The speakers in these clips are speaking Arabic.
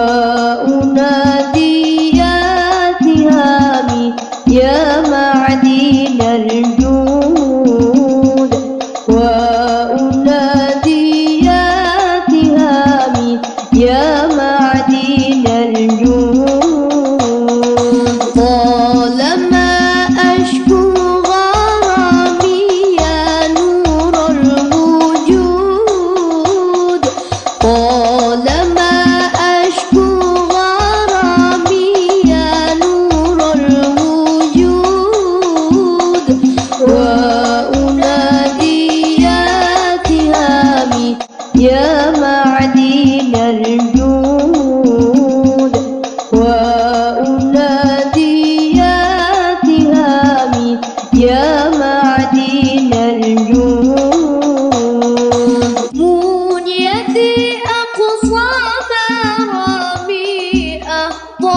وأنادي يا سهام يا معدن يا معدن الجود. يا معدين الجود وأنادي يا تهامي يا معدين الجود بنيتي أقصى مرامي أحظى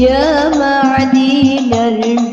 يا معدن المال